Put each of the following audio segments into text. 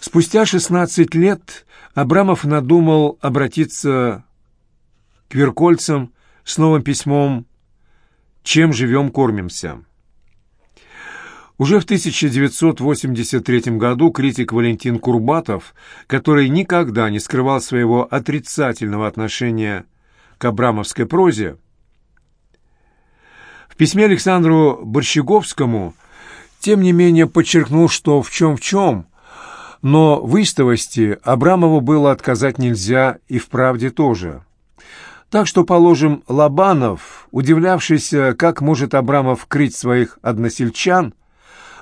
Спустя 16 лет Абрамов надумал обратиться к Веркольцам с новым письмом «Чем живем, кормимся». Уже в 1983 году критик Валентин Курбатов, который никогда не скрывал своего отрицательного отношения к абрамовской прозе, в письме Александру Борщеговскому тем не менее подчеркнул, что в чем в чем, но в истовости Абрамову было отказать нельзя и в правде тоже. Так что, положим, Лобанов, удивлявшийся, как может Абрамов крыть своих односельчан,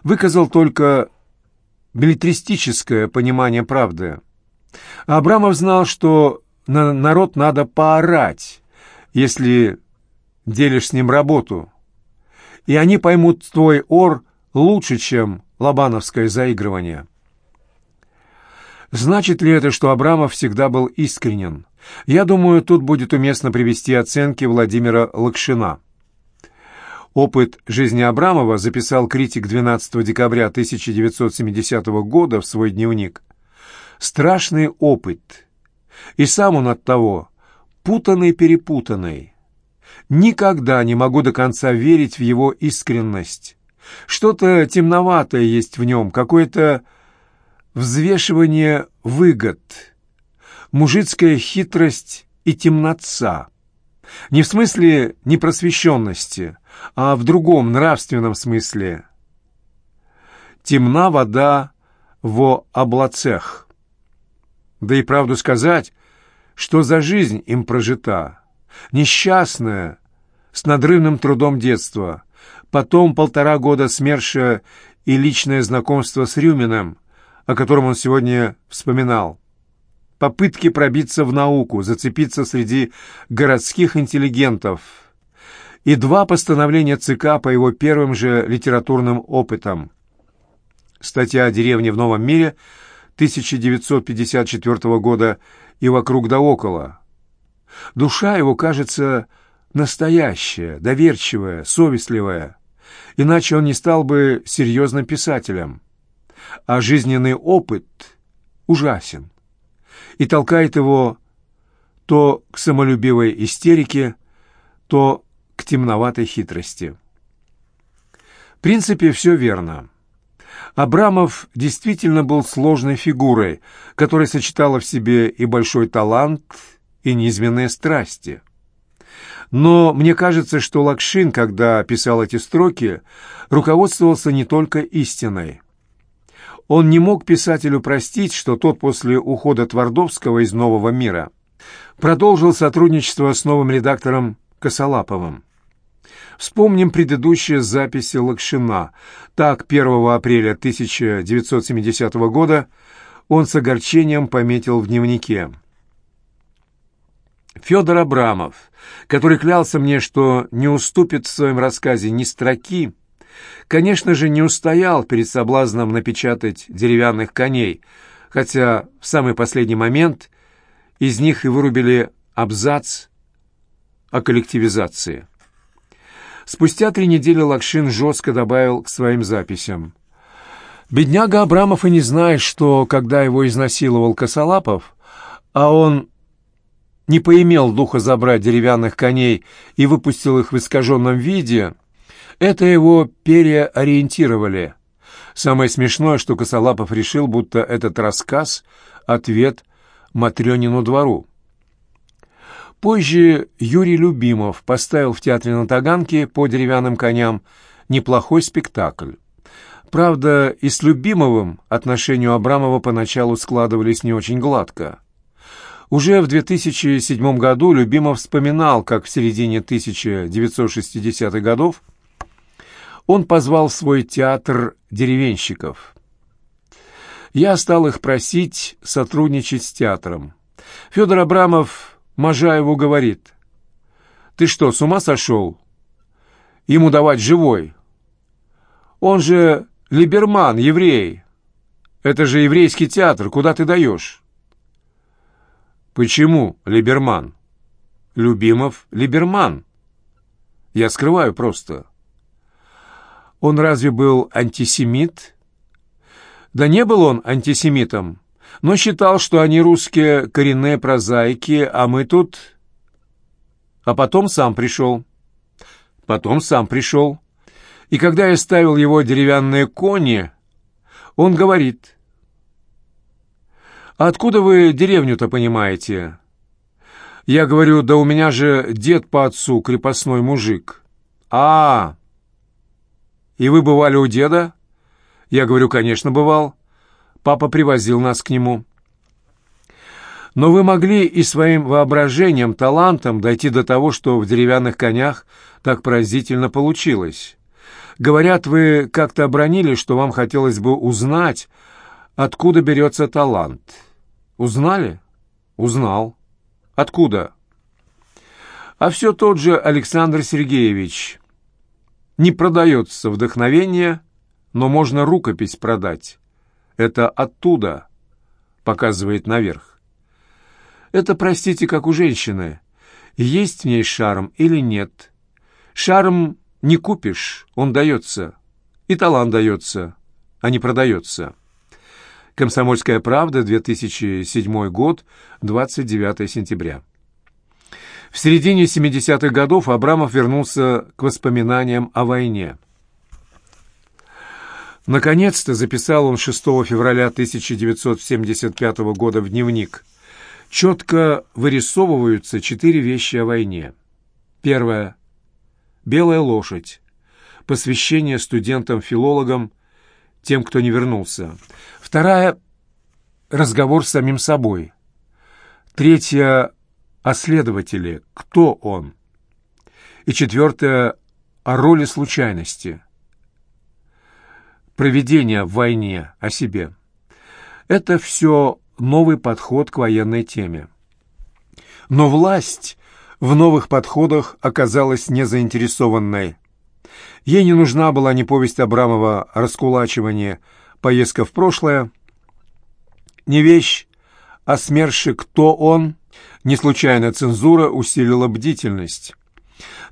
выказал только билетристическое понимание правды. Абрамов знал, что на народ надо поорать, если делишь с ним работу, и они поймут твой ор лучше, чем лобановское заигрывание. Значит ли это, что Абрамов всегда был искренен? Я думаю, тут будет уместно привести оценки Владимира Лакшина. Опыт жизни Абрамова записал критик 12 декабря 1970 года в свой дневник. Страшный опыт. И сам он от того путанный-перепутанный. Никогда не могу до конца верить в его искренность. Что-то темноватое есть в нем, какое-то взвешивание выгод, мужицкая хитрость и темноца. Не в смысле непросвещенности, а в другом нравственном смысле. Темна вода во облацех. Да и правду сказать, что за жизнь им прожита. Несчастная, с надрывным трудом детства. Потом полтора года смерша и личное знакомство с Рюминым, о котором он сегодня вспоминал попытки пробиться в науку, зацепиться среди городских интеллигентов и два постановления ЦК по его первым же литературным опытам. Статья о деревне в Новом мире 1954 года и вокруг да около. Душа его кажется настоящая, доверчивая, совестливая, иначе он не стал бы серьезным писателем. А жизненный опыт ужасен и толкает его то к самолюбивой истерике, то к темноватой хитрости. В принципе, все верно. Абрамов действительно был сложной фигурой, которая сочетала в себе и большой талант, и низменные страсти. Но мне кажется, что Лакшин, когда писал эти строки, руководствовался не только истиной – он не мог писателю простить, что тот после ухода Твардовского из «Нового мира» продолжил сотрудничество с новым редактором Косолаповым. Вспомним предыдущие записи Лакшина. Так, 1 апреля 1970 года он с огорчением пометил в дневнике. Федор Абрамов, который клялся мне, что не уступит в своем рассказе ни строки, конечно же, не устоял перед соблазном напечатать деревянных коней, хотя в самый последний момент из них и вырубили абзац о коллективизации. Спустя три недели Лакшин жестко добавил к своим записям. Бедняга Абрамов и не знает, что, когда его изнасиловал Косолапов, а он не поимел духа забрать деревянных коней и выпустил их в искаженном виде — это его переориентировали. Самое смешное, что Косолапов решил, будто этот рассказ — ответ Матрёнину двору. Позже Юрий Любимов поставил в театре на Таганке по деревянным коням неплохой спектакль. Правда, и с Любимовым отношения Абрамова поначалу складывались не очень гладко. Уже в 2007 году Любимов вспоминал, как в середине 1960-х годов он позвал в свой театр деревенщиков. Я стал их просить сотрудничать с театром. Федор Абрамов Можаеву говорит, «Ты что, с ума сошел? Ему давать живой? Он же либерман, еврей. Это же еврейский театр, куда ты даешь?» «Почему либерман?» «Любимов либерман. Я скрываю просто». Он разве был антисемит? Да не был он антисемитом, но считал, что они русские коренные прозаики, а мы тут... А потом сам пришел. Потом сам пришел. И когда я ставил его деревянные кони, он говорит... «А откуда вы деревню-то понимаете?» Я говорю, да у меня же дед по отцу крепостной мужик. А, и вы бывали у деда? Я говорю, конечно, бывал. Папа привозил нас к нему. Но вы могли и своим воображением, талантом дойти до того, что в деревянных конях так поразительно получилось. Говорят, вы как-то обронили, что вам хотелось бы узнать, откуда берется талант. Узнали? Узнал. Откуда? А все тот же Александр Сергеевич. Не продается вдохновение, но можно рукопись продать. Это оттуда, показывает наверх. Это, простите, как у женщины. Есть в ней шарм или нет. Шарм не купишь, он дается. И талант дается, а не продается. Комсомольская правда, 2007 год, 29 сентября. В середине 70-х годов Абрамов вернулся к воспоминаниям о войне. Наконец-то записал он 6 февраля 1975 года в дневник. Четко вырисовываются четыре вещи о войне. Первое. «Белая лошадь». Посвящение студентам-филологам тем, кто не вернулся. Вторая — разговор с самим собой. Третья — о следователе, кто он. И четвертая — о роли случайности. Проведение в войне о себе. Это все новый подход к военной теме. Но власть в новых подходах оказалась незаинтересованной. Ей не нужна была ни повесть Абрамова «Раскулачивание», «Поездка в прошлое», не вещь, а смерши «Кто он?» Не случайно цензура усилила бдительность.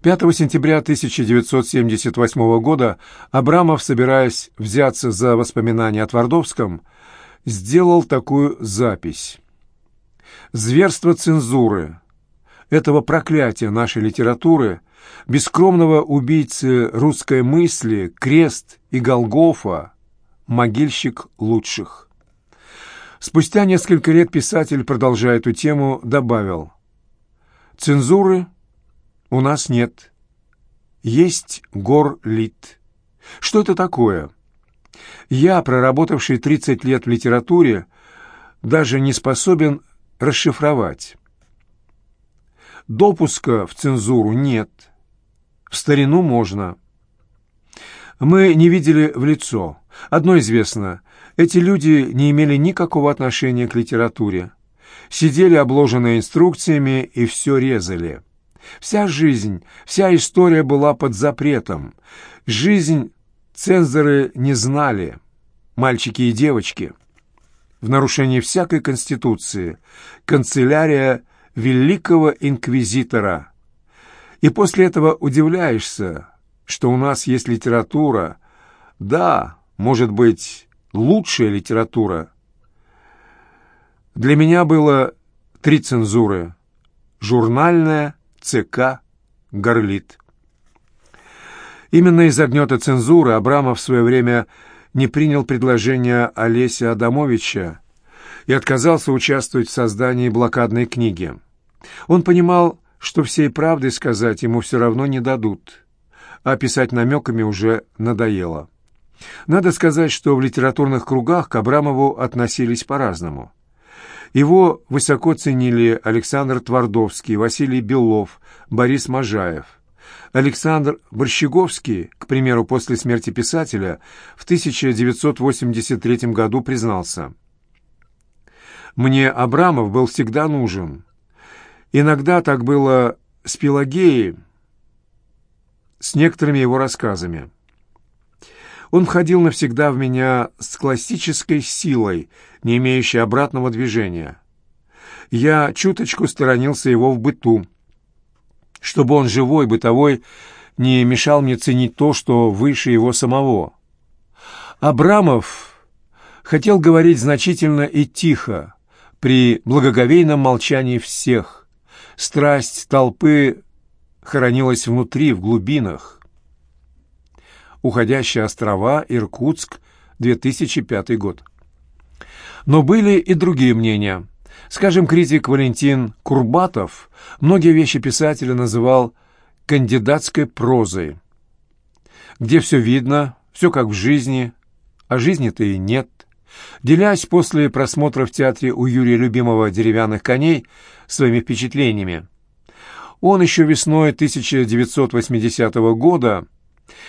5 сентября 1978 года Абрамов, собираясь взяться за воспоминания о Твардовском, сделал такую запись. «Зверство цензуры, этого проклятия нашей литературы, бескромного убийцы русской мысли, крест и Голгофа, могильщик лучших. Спустя несколько лет писатель, продолжая эту тему, добавил «Цензуры у нас нет. Есть гор-лит. Что это такое? Я, проработавший 30 лет в литературе, даже не способен расшифровать. Допуска в цензуру нет. В старину можно. Мы не видели в лицо. Одно известно. Эти люди не имели никакого отношения к литературе. Сидели обложенные инструкциями и все резали. Вся жизнь, вся история была под запретом. Жизнь цензоры не знали, мальчики и девочки. В нарушении всякой конституции канцелярия великого инквизитора. И после этого удивляешься, что у нас есть литература, да, может быть, лучшая литература. Для меня было три цензуры. Журнальная, ЦК, Горлит. Именно из-за гнета цензуры Абрамов в свое время не принял предложение Олеся Адамовича и отказался участвовать в создании блокадной книги. Он понимал, что всей правды сказать ему все равно не дадут, а писать намеками уже надоело. Надо сказать, что в литературных кругах к Абрамову относились по-разному. Его высоко ценили Александр Твардовский, Василий Белов, Борис Можаев. Александр Борщеговский, к примеру, после смерти писателя, в 1983 году признался «Мне Абрамов был всегда нужен, Иногда так было с Пелагеей, с некоторыми его рассказами. Он входил навсегда в меня с классической силой, не имеющей обратного движения. Я чуточку сторонился его в быту, чтобы он живой, бытовой, не мешал мне ценить то, что выше его самого. Абрамов хотел говорить значительно и тихо, при благоговейном молчании всех. Страсть толпы хоронилась внутри, в глубинах. Уходящие острова, Иркутск, 2005 год. Но были и другие мнения. Скажем, критик Валентин Курбатов многие вещи писателя называл кандидатской прозой, где все видно, все как в жизни, а жизни-то и нет. Делясь после просмотра в театре у Юрия Любимого «Деревянных коней» своими впечатлениями, он еще весной 1980 года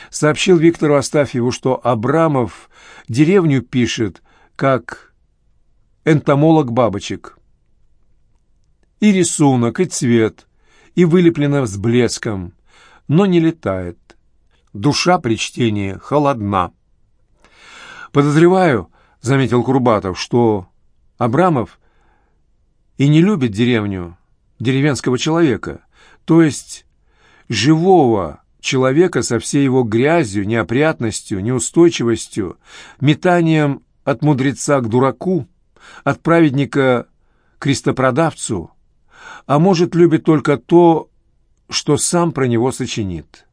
сообщил Виктору Астафьеву, что Абрамов деревню пишет как энтомолог бабочек. И рисунок, и цвет, и вылеплено с блеском, но не летает. Душа при чтении холодна. Подозреваю, — заметил Курбатов, — что Абрамов и не любит деревню, деревенского человека, то есть живого человека со всей его грязью, неопрятностью, неустойчивостью, метанием от мудреца к дураку, от праведника к крестопродавцу, а может, любит только то, что сам про него сочинит.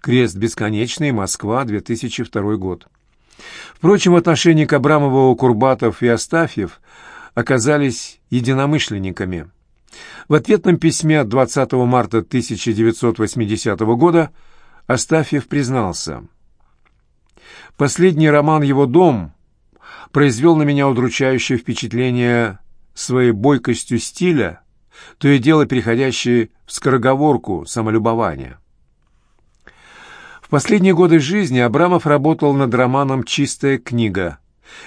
Крест бесконечный, Москва, 2002 год. Впрочем, в отношении к Абрамову Курбатов и Астафьев оказались единомышленниками. В ответном письме от 20 марта 1980 года Астафьев признался. «Последний роман его «Дом» произвел на меня удручающее впечатление своей бойкостью стиля, то и дело переходящей в скороговорку самолюбования». В последние годы жизни Абрамов работал над романом «Чистая книга».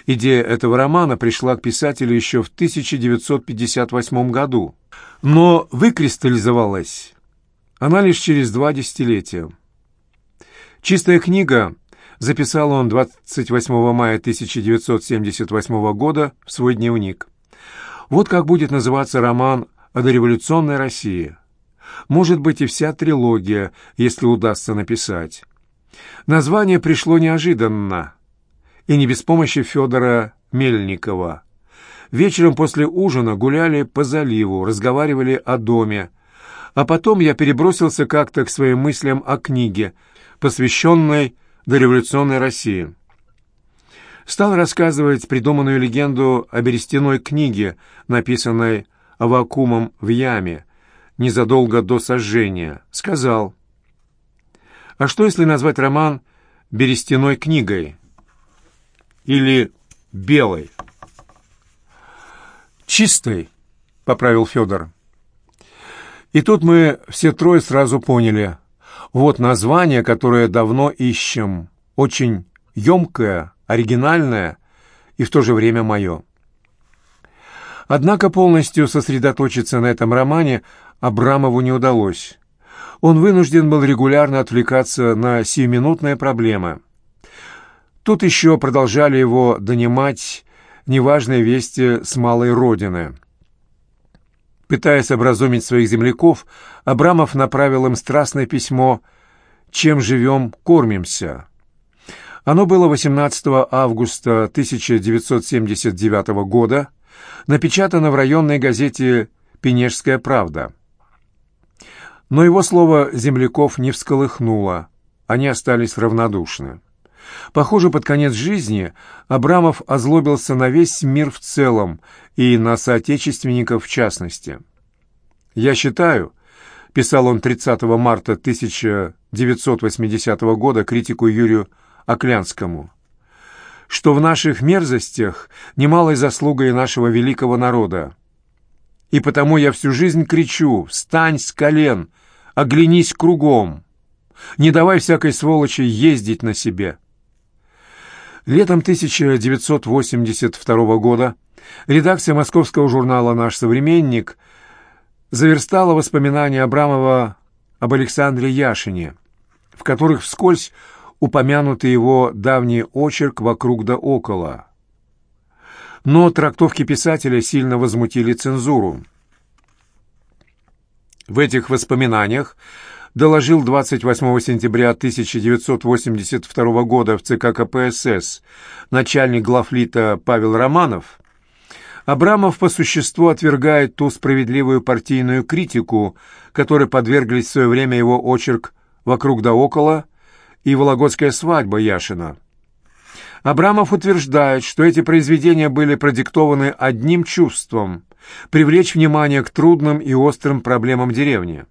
Идея этого романа пришла к писателю еще в 1958 году, но выкристаллизовалась она лишь через два десятилетия. «Чистая книга» записал он 28 мая 1978 года в свой дневник. Вот как будет называться роман о дореволюционной России. Может быть и вся трилогия, если удастся написать. Название пришло неожиданно, и не без помощи Федора Мельникова. Вечером после ужина гуляли по заливу, разговаривали о доме, а потом я перебросился как-то к своим мыслям о книге, посвященной дореволюционной России. Стал рассказывать придуманную легенду о берестяной книге, написанной Авакумом в яме, незадолго до сожжения. Сказал, а что, если назвать роман «Берестяной книгой» или «Белой»? «Чистой», — поправил Федор. И тут мы все трое сразу поняли. Вот название, которое давно ищем. Очень емкое, оригинальное и в то же время мое. Однако полностью сосредоточиться на этом романе Абрамову не удалось он вынужден был регулярно отвлекаться на сиюминутные проблемы. Тут еще продолжали его донимать неважные вести с малой родины. Пытаясь образумить своих земляков, Абрамов направил им страстное письмо «Чем живем, кормимся». Оно было 18 августа 1979 года, напечатано в районной газете «Пенежская правда». Но его слово земляков не всколыхнуло, они остались равнодушны. Похоже, под конец жизни Абрамов озлобился на весь мир в целом и на соотечественников в частности. «Я считаю», — писал он 30 марта 1980 года критику Юрию Оклянскому, «что в наших мерзостях немалой заслугой нашего великого народа. И потому я всю жизнь кричу «Встань с колен!» Оглянись кругом. Не давай всякой сволочи ездить на себе. Летом 1982 года редакция московского журнала «Наш современник» заверстала воспоминания Абрамова об Александре Яшине, в которых вскользь упомянуты его давний очерк «Вокруг да около». Но трактовки писателя сильно возмутили цензуру. В этих воспоминаниях доложил 28 сентября 1982 года в ЦК КПСС начальник главлита Павел Романов, Абрамов по существу отвергает ту справедливую партийную критику, которой подверглись в свое время его очерк «Вокруг да около» и «Вологодская свадьба» Яшина. Абрамов утверждает, что эти произведения были продиктованы одним чувством – привлечь внимание к трудным и острым проблемам деревни.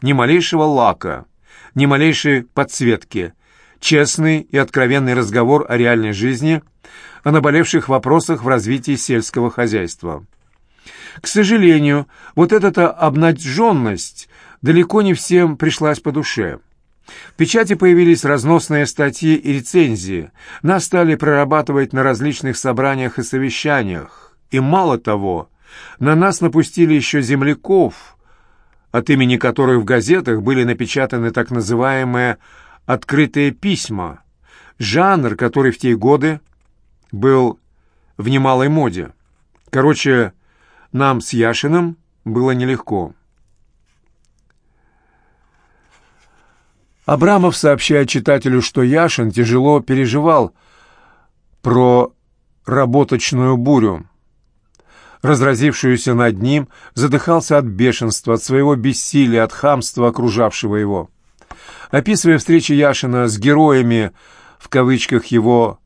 Ни малейшего лака, ни малейшей подсветки, честный и откровенный разговор о реальной жизни, о наболевших вопросах в развитии сельского хозяйства. К сожалению, вот эта обнаженность далеко не всем пришлась по душе. В печати появились разносные статьи и рецензии, нас стали прорабатывать на различных собраниях и совещаниях. И мало того, на нас напустили еще земляков, от имени которых в газетах были напечатаны так называемые «открытые письма», жанр, который в те годы был в немалой моде. Короче, нам с Яшиным было нелегко. Абрамов сообщает читателю, что Яшин тяжело переживал про работочную бурю, разразившуюся над ним, задыхался от бешенства, от своего бессилия, от хамства, окружавшего его. Описывая встречи Яшина с героями, в кавычках, его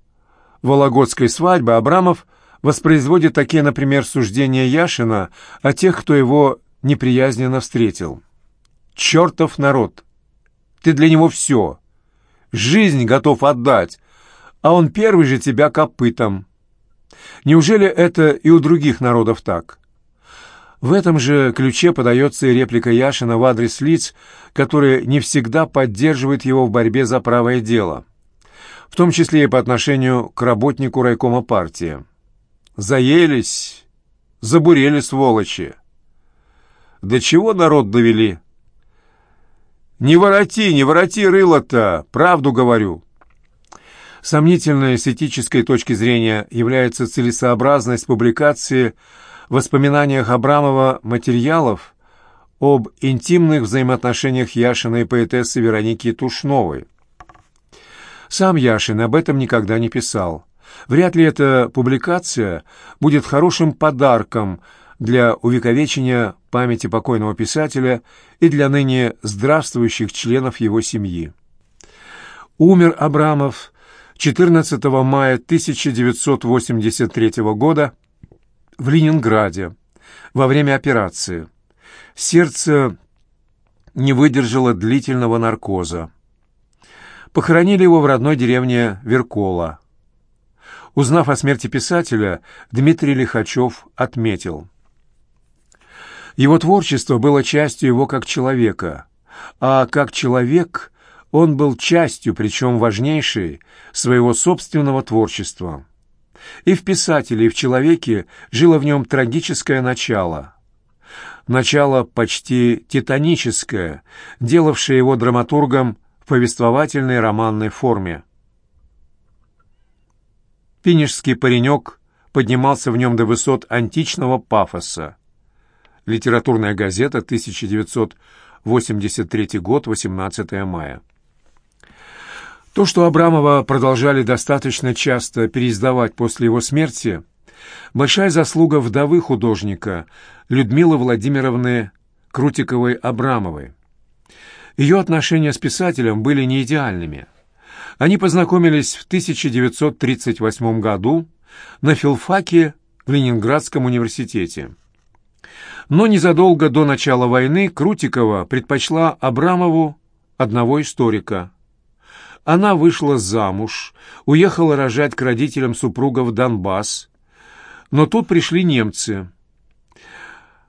«вологодской свадьбы», Абрамов воспроизводит такие, например, суждения Яшина о тех, кто его неприязненно встретил. «Чертов народ! Ты для него все. Жизнь готов отдать, а он первый же тебя копытом. Неужели это и у других народов так? В этом же ключе подается и реплика Яшина в адрес лиц, которые не всегда поддерживают его в борьбе за правое дело, в том числе и по отношению к работнику райкома партии. Заелись, забурели сволочи. До чего народ довели? «Не вороти, не вороти рыло-то, правду говорю». Сомнительной с этической точки зрения является целесообразность публикации в воспоминаниях Абрамова материалов об интимных взаимоотношениях Яшина и поэтессы Вероники Тушновой. Сам Яшин об этом никогда не писал. Вряд ли эта публикация будет хорошим подарком – для увековечения памяти покойного писателя и для ныне здравствующих членов его семьи. Умер Абрамов 14 мая 1983 года в Ленинграде во время операции. Сердце не выдержало длительного наркоза. Похоронили его в родной деревне Веркола. Узнав о смерти писателя, Дмитрий Лихачев отметил – его творчество было частью его как человека, а как человек он был частью, причем важнейшей, своего собственного творчества. И в писателе, и в человеке жило в нем трагическое начало. Начало почти титаническое, делавшее его драматургом в повествовательной романной форме. Пинежский паренек поднимался в нем до высот античного пафоса. Литературная газета, 1983 год, 18 мая. То, что Абрамова продолжали достаточно часто переиздавать после его смерти, большая заслуга вдовы художника Людмилы Владимировны Крутиковой-Абрамовой. Ее отношения с писателем были не идеальными. Они познакомились в 1938 году на филфаке в Ленинградском университете. Но незадолго до начала войны Крутикова предпочла Абрамову одного историка. Она вышла замуж, уехала рожать к родителям супруга в Донбасс, но тут пришли немцы.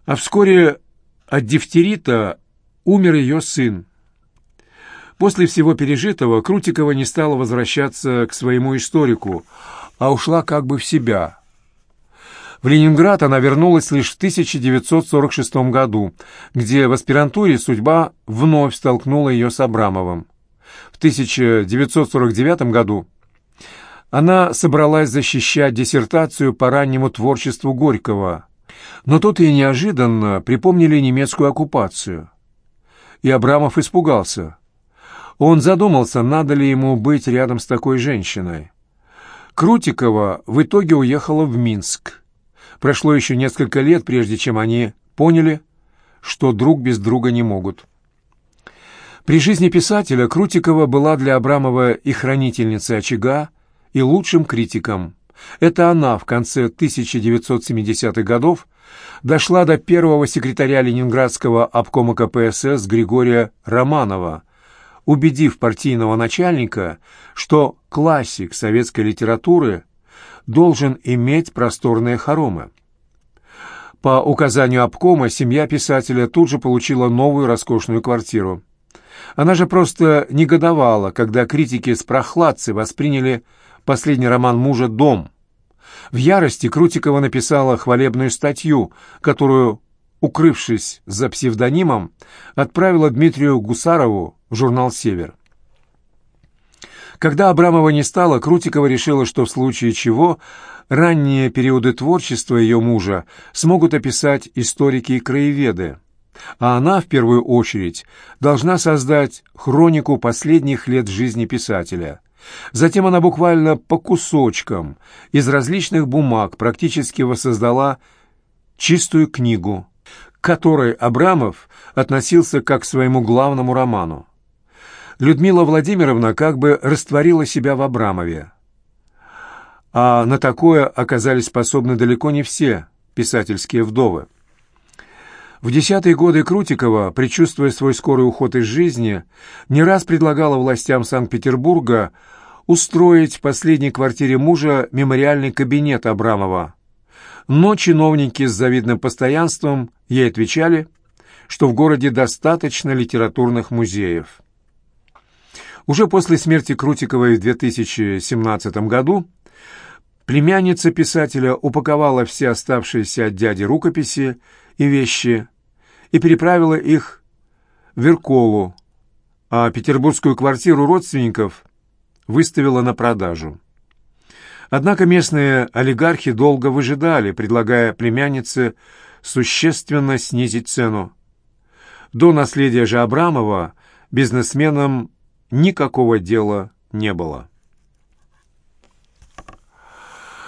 А вскоре от дифтерита умер ее сын. После всего пережитого Крутикова не стала возвращаться к своему историку, а ушла как бы в себя – в Ленинград она вернулась лишь в 1946 году, где в аспирантуре судьба вновь столкнула ее с Абрамовым. В 1949 году она собралась защищать диссертацию по раннему творчеству Горького, но тут ей неожиданно припомнили немецкую оккупацию. и Абрамов испугался. Он задумался, надо ли ему быть рядом с такой женщиной. Крутикова в итоге уехала в Минск. Прошло еще несколько лет, прежде чем они поняли, что друг без друга не могут. При жизни писателя Крутикова была для Абрамова и хранительницей очага, и лучшим критиком. Это она в конце 1970-х годов дошла до первого секретаря Ленинградского обкома КПСС Григория Романова, убедив партийного начальника, что классик советской литературы должен иметь просторные хоромы. По указанию обкома семья писателя тут же получила новую роскошную квартиру. Она же просто негодовала, когда критики с прохладцей восприняли последний роман мужа «Дом». В ярости Крутикова написала хвалебную статью, которую, укрывшись за псевдонимом, отправила Дмитрию Гусарову в журнал «Север». Когда Абрамова не стало, Крутикова решила, что в случае чего ранние периоды творчества ее мужа смогут описать историки и краеведы, а она, в первую очередь, должна создать хронику последних лет жизни писателя. Затем она буквально по кусочкам из различных бумаг практически воссоздала чистую книгу, к которой Абрамов относился как к своему главному роману. Людмила Владимировна как бы растворила себя в Абрамове. А на такое оказались способны далеко не все писательские вдовы. В десятые годы Крутикова, предчувствуя свой скорый уход из жизни, не раз предлагала властям Санкт-Петербурга устроить в последней квартире мужа мемориальный кабинет Абрамова. Но чиновники с завидным постоянством ей отвечали, что в городе достаточно литературных музеев. Уже после смерти Крутиковой в 2017 году племянница писателя упаковала все оставшиеся от дяди рукописи и вещи и переправила их в Верколу, а петербургскую квартиру родственников выставила на продажу. Однако местные олигархи долго выжидали, предлагая племяннице существенно снизить цену. До наследия же Абрамова бизнесменам никакого дела не было.